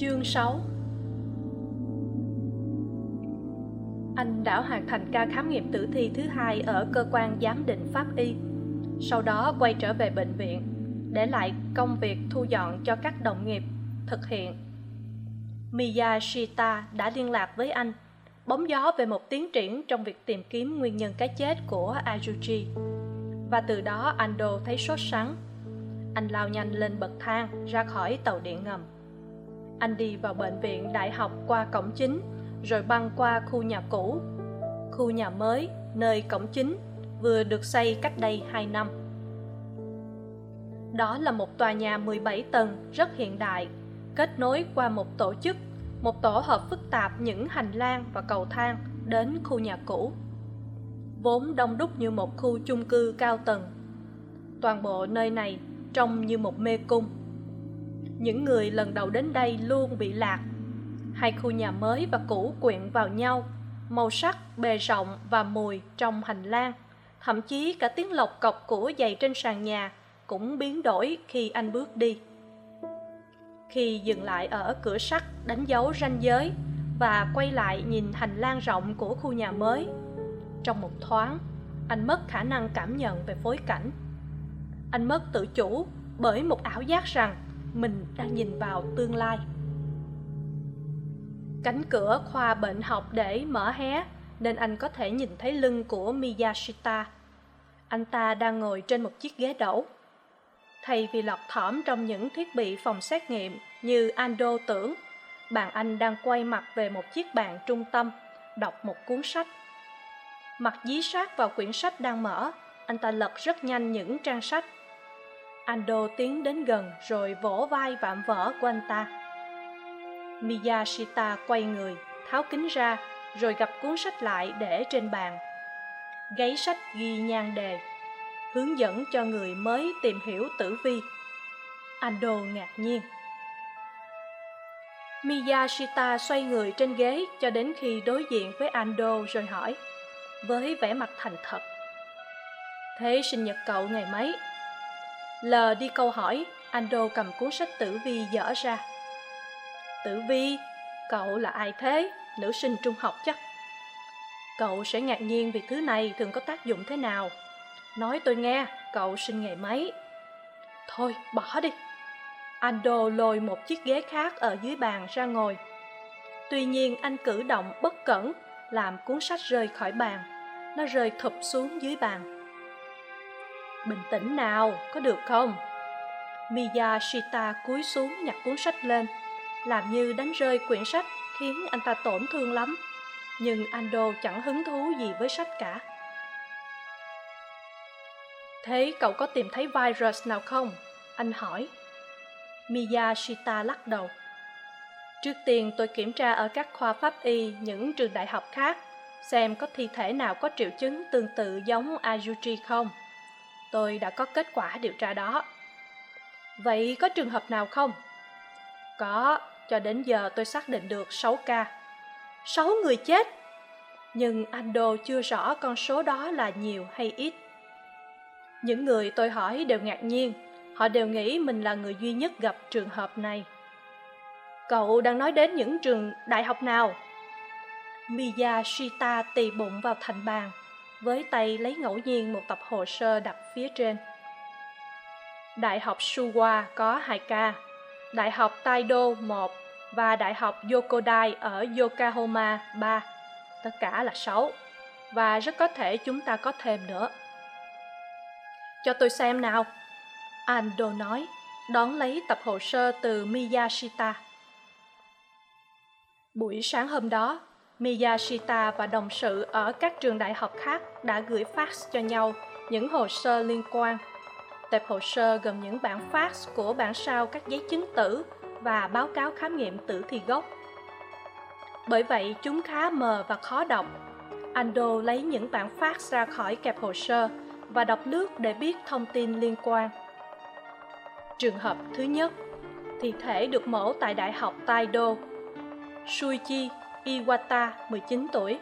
Chương 6 Anh đã hoàn thành ca khám nghiệm tử thi thứ hai ở cơ quan giám định pháp y. Sau đó quay trở về bệnh viện, để lại công việc thu dọn cho các đồng nghiệp thực hiện. Miyashita đã liên lạc với anh, bóng gió về một tiến triển trong việc tìm kiếm nguyên nhân cái chết của Ajuji. Và từ đó Ando thấy sốt sắng. Anh lao nhanh lên bậc thang ra khỏi tàu điện ngầm. Anh đi vào bệnh viện đại học qua cổng chính, rồi băng qua khu nhà cũ. Khu nhà mới, nơi cổng chính, vừa được xây cách đây hai năm. Đó là một tòa nhà 17 tầng, rất hiện đại, kết nối qua một tổ chức, một tổ hợp phức tạp những hành lang và cầu thang đến khu nhà cũ. Vốn đông đúc như một khu chung cư cao tầng. Toàn bộ nơi này trông như một mê cung những người lần đầu đến đây luôn bị lạc. Hai khu nhà mới và cũ quyện vào nhau, màu sắc, bề rộng và mùi trong hành lang. Thậm chí cả tiếng lộc cọc của giày trên sàn nhà cũng biến đổi khi anh bước đi. Khi dừng lại ở cửa sắt đánh dấu ranh giới và quay lại nhìn hành lang rộng của khu nhà mới, trong một thoáng, anh mất khả năng cảm nhận về phối cảnh. Anh mất tự chủ bởi một ảo giác rằng mình đang nhìn vào tương lai. Cánh cửa khoa bệnh học để mở hé, nên anh có thể nhìn thấy lưng của miyashita. Anh ta đang ngồi trên một chiếc ghế đẩu thay vì lọt thỏm trong những thiết bị phòng xét nghiệm như ando tưởng, bạn anh đang quay mặt về một chiếc bàn trung tâm, đọc một cuốn sách. Mặt dí sát vào quyển sách đang mở, anh ta lật rất nhanh những trang sách ando tiến đến gần rồi vỗ vai vạm vỡ của anh ta. Miyashita quay người, tháo kính ra, rồi gặp cuốn sách lại để trên bàn. Gáy sách ghi nhan đề, hướng dẫn cho người mới tìm hiểu tử vi. Ando ngạc nhiên. Miyashita xoay người trên ghế cho đến khi đối diện với ando rồi hỏi, với vẻ mặt thành thật, thế sinh nhật cậu ngày mấy? Lờ đi câu hỏi, ando cầm cuốn sách tử vi dở ra. Tử vi, cậu là ai thế? Nữ sinh trung học chắc. Cậu sẽ ngạc nhiên vì thứ này thường có tác dụng thế nào. Nói tôi nghe, cậu sinh ngày mấy? Thôi, bỏ đi. Ando lôi một chiếc ghế khác ở dưới bàn ra ngồi. Tuy nhiên, anh cử động bất cẩn, làm cuốn sách rơi khỏi bàn. Nó rơi thụp xuống dưới bàn bình tĩnh nào, có được không? Miyashita cúi xuống nhặt cuốn sách lên. Làm như đánh rơi quyển sách, khiến anh ta tổn thương lắm. Nhưng ando chẳng hứng thú gì với sách cả. Thế cậu có tìm thấy virus nào không? Anh hỏi. Miyashita lắc đầu. Trước tiên tôi kiểm tra ở các khoa pháp y, những trường đại học khác, xem có thi thể nào có triệu chứng tương tự giống ajuji không? Tôi đã có kết quả điều tra đó. Vậy có trường hợp nào không? Có, cho đến giờ tôi xác định được sáu ca. Sáu người chết? Nhưng anh đô chưa rõ con số đó là nhiều hay ít. Những người tôi hỏi đều ngạc nhiên. Họ đều nghĩ mình là người duy nhất gặp trường hợp này. Cậu đang nói đến những trường đại học nào? Miyashita tì bụng vào thành bàn với tay lấy ngẫu nhiên một tập hồ sơ đặt phía trên. Đại học suwa có hai ca, đại học taido một và đại học yokodai ở yokohama ba. Tất cả là sáu, và rất có thể chúng ta có thêm nữa. Cho tôi xem nào. Ando nói, đón lấy tập hồ sơ từ miyashita. Buổi sáng hôm đó miyashita và đồng sự ở các trường đại học khác đã gửi fax cho nhau, những hồ sơ liên quan. Tệp hồ sơ gồm những bản fax của bản sao các giấy chứng tử và báo cáo khám nghiệm tử thi gốc. Bởi vậy, chúng khá mờ và khó đọc. Ando lấy những bản fax ra khỏi kẹp hồ sơ và đọc lướt để biết thông tin liên quan. Trường hợp thứ nhất, thi thể được mổ tại đại học taido, suichi iwata 19 tuổi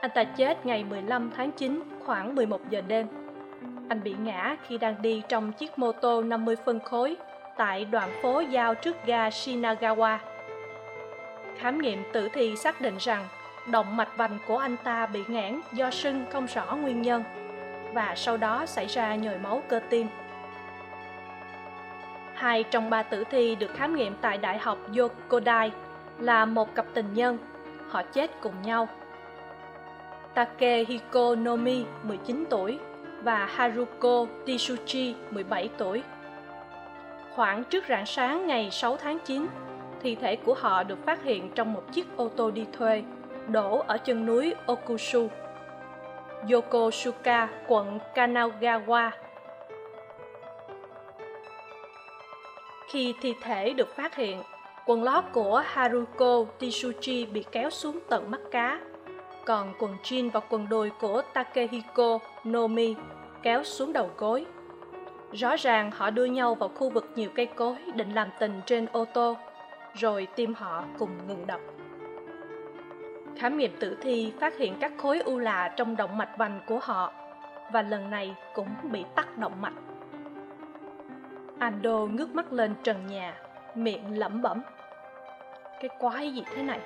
anh ta chết ngày 15 tháng 9 khoảng 11 giờ đêm anh bị ngã khi đang đi trong chiếc mô tô 50 phân khối tại đoạn phố giao trước ga Shinagawa. Khám nghiệm tử thi xác định rằng động mạch vành của anh ta bị ngãn do sưng không rõ nguyên nhân và sau đó xảy ra nhồi máu cơ tim. Hai trong ba tử thi được khám nghiệm tại Đại học Yokodai là một cặp tình nhân, họ chết cùng nhau. Takehiko Nomi, 19 tuổi, và Haruko Tisuchi, 17 tuổi. Khoảng trước rạng sáng ngày 6 tháng 9, thi thể của họ được phát hiện trong một chiếc ô tô đi thuê, đổ ở chân núi Okushu, Yokosuka, quận Kanagawa. Khi thi thể được phát hiện, quần lót của Haruko Tisuchi bị kéo xuống tận mắt cá, còn quần jean và quần đùi của Takehiko Nomi kéo xuống đầu gối. Rõ ràng họ đưa nhau vào khu vực nhiều cây cối định làm tình trên ô tô, rồi tim họ cùng ngừng đập. Khám nghiệm tử thi phát hiện các khối u lạ trong động mạch vành của họ, và lần này cũng bị tắc động mạch. Ando ngước mắt lên trần nhà, miệng lẩm bẩm. Cái quái gì thế này?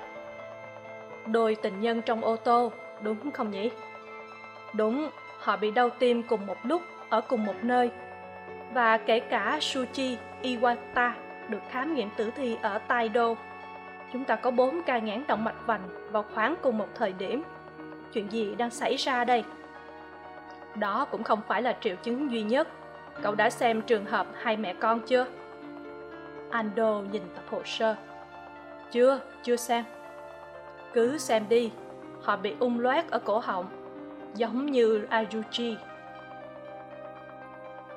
Đôi tình nhân trong ô tô, đúng không nhỉ? Đúng, họ bị đau tim cùng một lúc ở cùng một nơi và kể cả Suchi Iwata được khám nghiệm tử thi ở Taido. Chúng ta có bốn ca nghẽn động mạch vành vào khoảng cùng một thời điểm. Chuyện gì đang xảy ra đây? Đó cũng không phải là triệu chứng duy nhất. Cậu đã xem trường hợp hai mẹ con chưa? Ando nhìn tập hồ sơ. Chưa, chưa xem. Cứ xem đi, họ bị ung loét ở cổ họng, giống như Ayuji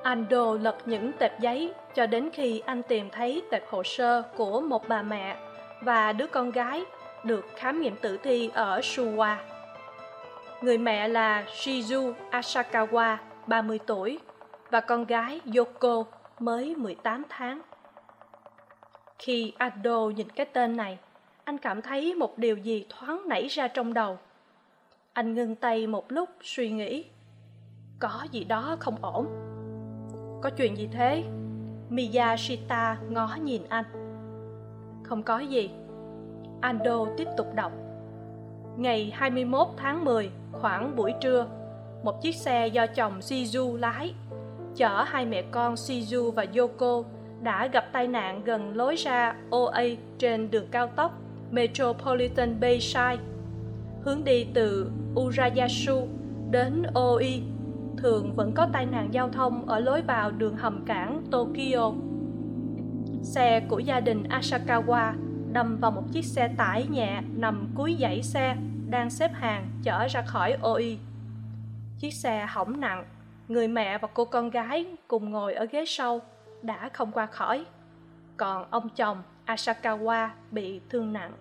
Ando lật những tệp giấy cho đến khi anh tìm thấy tệp hồ sơ của một bà mẹ và đứa con gái được khám nghiệm tử thi ở Suwa. Người mẹ là Shizu Asakawa, 30 tuổi, và con gái Yoko mới 18 tháng. Khi Ando nhìn cái tên này, anh cảm thấy một điều gì thoáng nảy ra trong đầu. Anh ngưng tay một lúc suy nghĩ. Có gì đó không ổn có chuyện gì thế miyashita ngó nhìn anh không có gì ando tiếp tục đọc ngày 21 tháng 10 khoảng buổi trưa một chiếc xe do chồng shizu lái chở hai mẹ con shizu và yoko đã gặp tai nạn gần lối ra oa trên đường cao tốc metropolitan bayside hướng đi từ urayasu đến oi thường vẫn có tai nạn giao thông ở lối vào đường hầm cảng Tokyo. Xe của gia đình Asakawa đâm vào một chiếc xe tải nhẹ nằm cuối dãy xe đang xếp hàng chở ra khỏi OI. Chiếc xe hỏng nặng, người mẹ và cô con gái cùng ngồi ở ghế sau đã không qua khỏi. Còn ông chồng Asakawa bị thương nặng.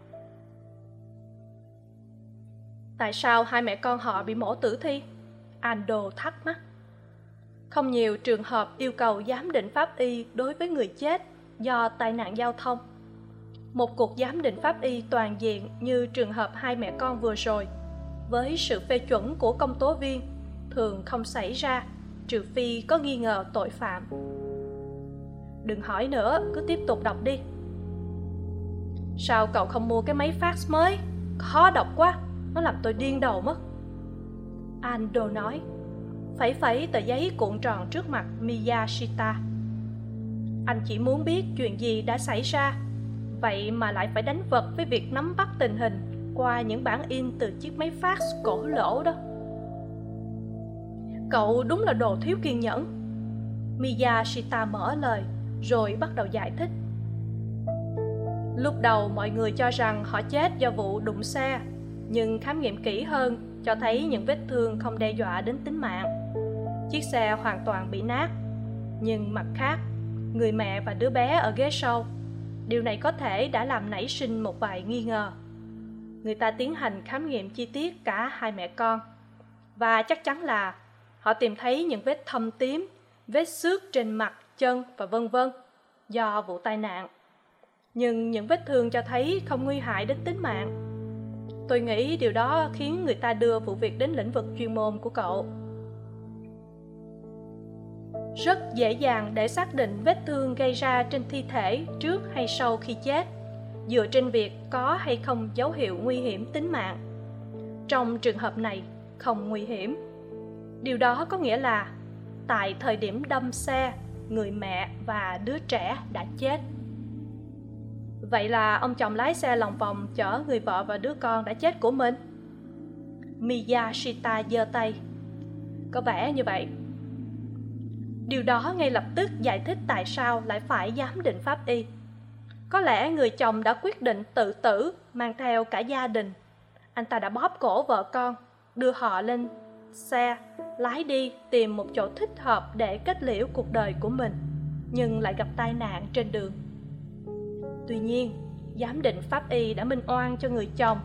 Tại sao hai mẹ con họ bị mổ tử thi? Ando thắc mắc. Không nhiều trường hợp yêu cầu giám định pháp y đối với người chết do tai nạn giao thông. Một cuộc giám định pháp y toàn diện như trường hợp hai mẹ con vừa rồi, với sự phê chuẩn của công tố viên, thường không xảy ra trừ phi có nghi ngờ tội phạm. Đừng hỏi nữa, cứ tiếp tục đọc đi. Sao cậu không mua cái máy fax mới? Khó đọc quá, nó làm tôi điên đầu mất. Ando nói, phẩy phẩy tờ giấy cuộn tròn trước mặt Miyashita. Anh chỉ muốn biết chuyện gì đã xảy ra, vậy mà lại phải đánh vật với việc nắm bắt tình hình qua những bản in từ chiếc máy fax cổ lỗ đó. Cậu đúng là đồ thiếu kiên nhẫn. Miyashita mở lời, rồi bắt đầu giải thích. Lúc đầu mọi người cho rằng họ chết do vụ đụng xe, nhưng khám nghiệm kỹ hơn cho thấy những vết thương không đe dọa đến tính mạng chiếc xe hoàn toàn bị nát nhưng mặt khác người mẹ và đứa bé ở ghế sau điều này có thể đã làm nảy sinh một vài nghi ngờ người ta tiến hành khám nghiệm chi tiết cả hai mẹ con và chắc chắn là họ tìm thấy những vết thâm tím vết xước trên mặt chân và vân vân do vụ tai nạn. Nhưng những vết thương cho thấy không nguy hại đến tính mạng. Tôi nghĩ điều đó khiến người ta đưa vụ việc đến lĩnh vực chuyên môn của cậu. Rất dễ dàng để xác định vết thương gây ra trên thi thể trước hay sau khi chết, dựa trên việc có hay không dấu hiệu nguy hiểm tính mạng. Trong trường hợp này, không nguy hiểm. Điều đó có nghĩa là tại thời điểm đâm xe người mẹ và đứa trẻ đã chết. Vậy là ông chồng lái xe lòng vòng chở người vợ và đứa con đã chết của mình. Miyashita giơ tay. Có vẻ như vậy. Điều đó ngay lập tức giải thích tại sao lại phải giám định pháp y. Có lẽ người chồng đã quyết định tự tử, mang theo cả gia đình. Anh ta đã bóp cổ vợ con, đưa họ lên xe, lái đi tìm một chỗ thích hợp để kết liễu cuộc đời của mình, nhưng lại gặp tai nạn trên đường. Tuy nhiên, giám định pháp y đã minh oan cho người chồng,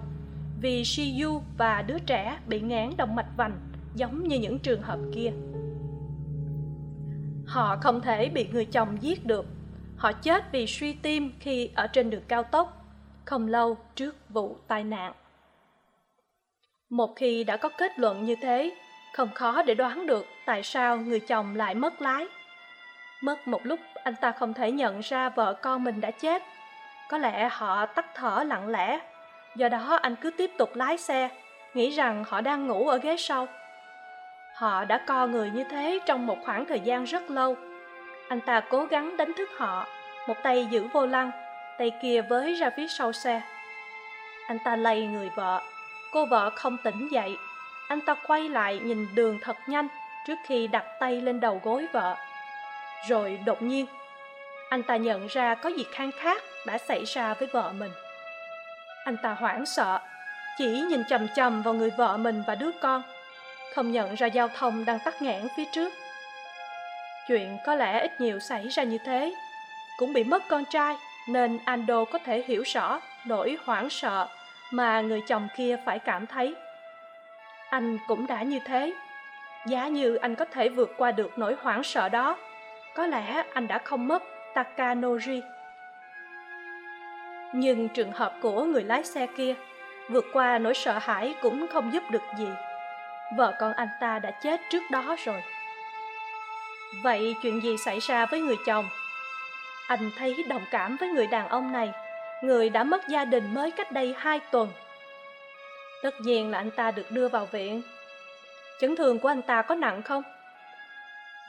vì shiyu và đứa trẻ bị ngán động mạch vành giống như những trường hợp kia. Họ không thể bị người chồng giết được. Họ chết vì suy tim khi ở trên đường cao tốc, không lâu trước vụ tai nạn một khi đã có kết luận như thế, không khó để đoán được tại sao người chồng lại mất lái. Mất một lúc, anh ta không thể nhận ra vợ con mình đã chết. Có lẽ họ tắt thở lặng lẽ. Do đó, anh cứ tiếp tục lái xe, nghĩ rằng họ đang ngủ ở ghế sau. Họ đã co người như thế trong một khoảng thời gian rất lâu. Anh ta cố gắng đánh thức họ, một tay giữ vô lăng, tay kia với ra phía sau xe. Anh ta lay người vợ cô vợ không tỉnh dậy. Anh ta quay lại nhìn đường thật nhanh trước khi đặt tay lên đầu gối vợ. Rồi đột nhiên, anh ta nhận ra có gì khang khác đã xảy ra với vợ mình. Anh ta hoảng sợ, chỉ nhìn chằm chằm vào người vợ mình và đứa con, không nhận ra giao thông đang tắc nghẽn phía trước. Chuyện có lẽ ít nhiều xảy ra như thế, cũng bị mất con trai nên ando có thể hiểu rõ nỗi hoảng sợ mà người chồng kia phải cảm thấy. Anh cũng đã như thế. Giá như anh có thể vượt qua được nỗi hoảng sợ đó. Có lẽ anh đã không mất takanori nhưng trường hợp của người lái xe kia, vượt qua nỗi sợ hãi cũng không giúp được gì. Vợ con anh ta đã chết trước đó rồi. Vậy chuyện gì xảy ra với người chồng? Anh thấy đồng cảm với người đàn ông này người đã mất gia đình mới cách đây hai tuần. Tất nhiên là anh ta được đưa vào viện. Chấn thương của anh ta có nặng không?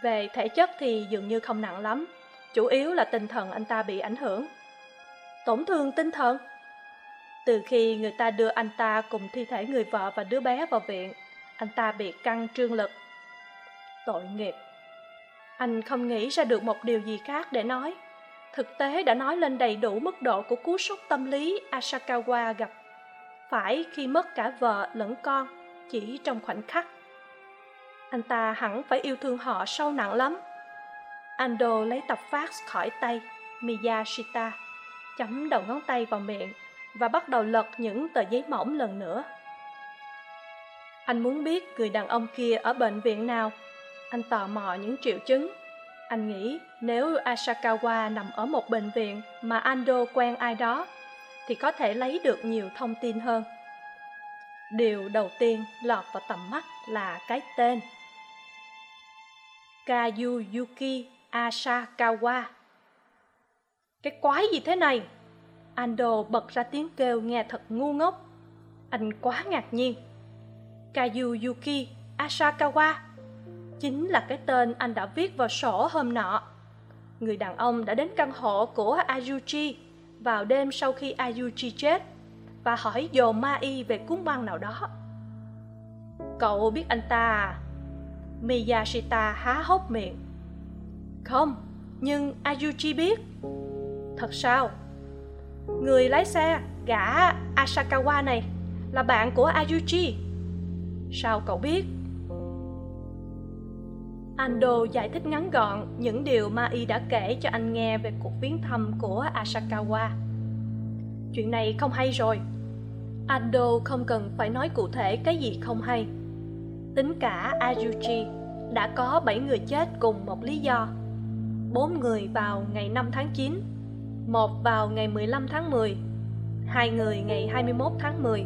Về thể chất thì dường như không nặng lắm. Chủ yếu là tinh thần anh ta bị ảnh hưởng. Tổn thương tinh thần? Từ khi người ta đưa anh ta cùng thi thể người vợ và đứa bé vào viện, anh ta bị căng trương lực. Tội nghiệp. Anh không nghĩ ra được một điều gì khác để nói thực tế đã nói lên đầy đủ mức độ của cú sốc tâm lý asakawa gặp. Phải khi mất cả vợ lẫn con chỉ trong khoảnh khắc. Anh ta hẳn phải yêu thương họ sâu nặng lắm. Ando lấy tập phát khỏi tay miyashita, chấm đầu ngón tay vào miệng và bắt đầu lật những tờ giấy mỏng lần nữa. Anh muốn biết người đàn ông kia ở bệnh viện nào? Anh tò mò những triệu chứng anh nghĩ nếu asakawa nằm ở một bệnh viện mà ando quen ai đó, thì có thể lấy được nhiều thông tin hơn. Điều đầu tiên lọt vào tầm mắt là cái tên. Kazuyuki asakawa cái quái gì thế này? Ando bật ra tiếng kêu nghe thật ngu ngốc. Anh quá ngạc nhiên. Kazuyuki asakawa chính là cái tên anh đã viết vào sổ hôm nọ. Người đàn ông đã đến căn hộ của ayuji vào đêm sau khi ayuji chết và hỏi dồn ma y về cuốn băng nào đó. Cậu biết anh ta à? Miyashita há hốc miệng. Không, nhưng ayuji biết. Thật sao? Người lái xe, gã asakawa này, là bạn của ayuji sao cậu biết? Ando giải thích ngắn gọn những điều ma y đã kể cho anh nghe về cuộc viếng thăm của asakawa chuyện này không hay rồi ando không cần phải nói cụ thể cái gì không hay tính cả ayuji đã có 7 người chết cùng một lý do 4 người vào ngày 5 tháng 9, một vào ngày 15 tháng 10, hai người ngày 21 tháng 10.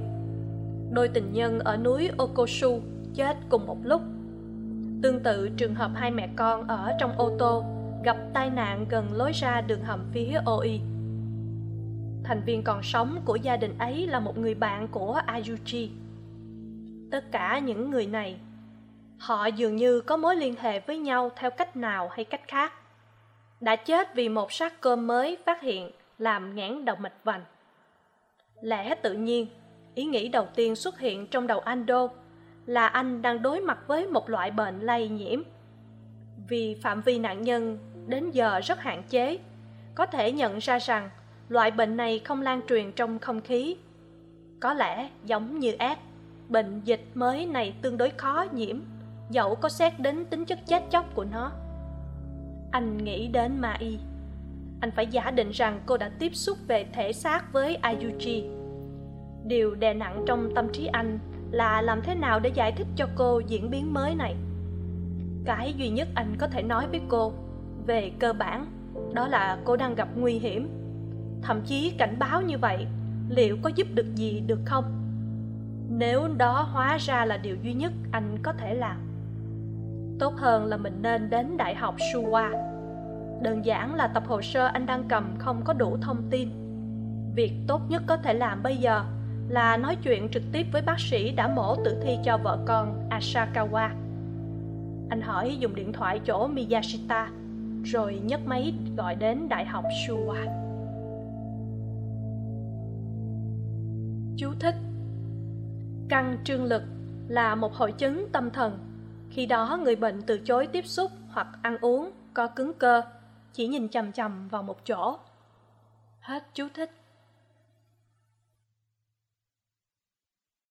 Đôi tình nhân ở núi Okoshu chết cùng một lúc. Tương tự trường hợp hai mẹ con ở trong ô tô gặp tai nạn gần lối ra đường hầm phía OI. Thành viên còn sống của gia đình ấy là một người bạn của Ayuji. Tất cả những người này, họ dường như có mối liên hệ với nhau theo cách nào hay cách khác. Đã chết vì một sát cơm mới phát hiện làm ngãn động mạch vành. Lẽ tự nhiên, ý nghĩ đầu tiên xuất hiện trong đầu Ando là anh đang đối mặt với một loại bệnh lây nhiễm. Vì phạm vi nạn nhân đến giờ rất hạn chế, có thể nhận ra rằng loại bệnh này không lan truyền trong không khí. Có lẽ giống như S, bệnh dịch mới này tương đối khó nhiễm, dẫu có xét đến tính chất chết chóc của nó. Anh nghĩ đến Ma Y. Anh phải giả định rằng cô đã tiếp xúc về thể xác với Ayuji. Điều đè nặng trong tâm trí anh là làm thế nào để giải thích cho cô diễn biến mới này. Cái duy nhất anh có thể nói với cô về cơ bản, đó là cô đang gặp nguy hiểm. Thậm chí cảnh báo như vậy, liệu có giúp được gì được không? Nếu đó hóa ra là điều duy nhất anh có thể làm, tốt hơn là mình nên đến đại học Shuwa. Đơn giản là tập hồ sơ anh đang cầm không có đủ thông tin. Việc tốt nhất có thể làm bây giờ là nói chuyện trực tiếp với bác sĩ đã mổ tử thi cho vợ con Asakawa. Anh hỏi dùng điện thoại chỗ Miyashita, rồi nhấc máy gọi đến Đại học Shuwa. Chú thích Căng trương lực là một hội chứng tâm thần. Khi đó người bệnh từ chối tiếp xúc hoặc ăn uống, có cứng cơ, chỉ nhìn chằm chằm vào một chỗ. Hết chú thích.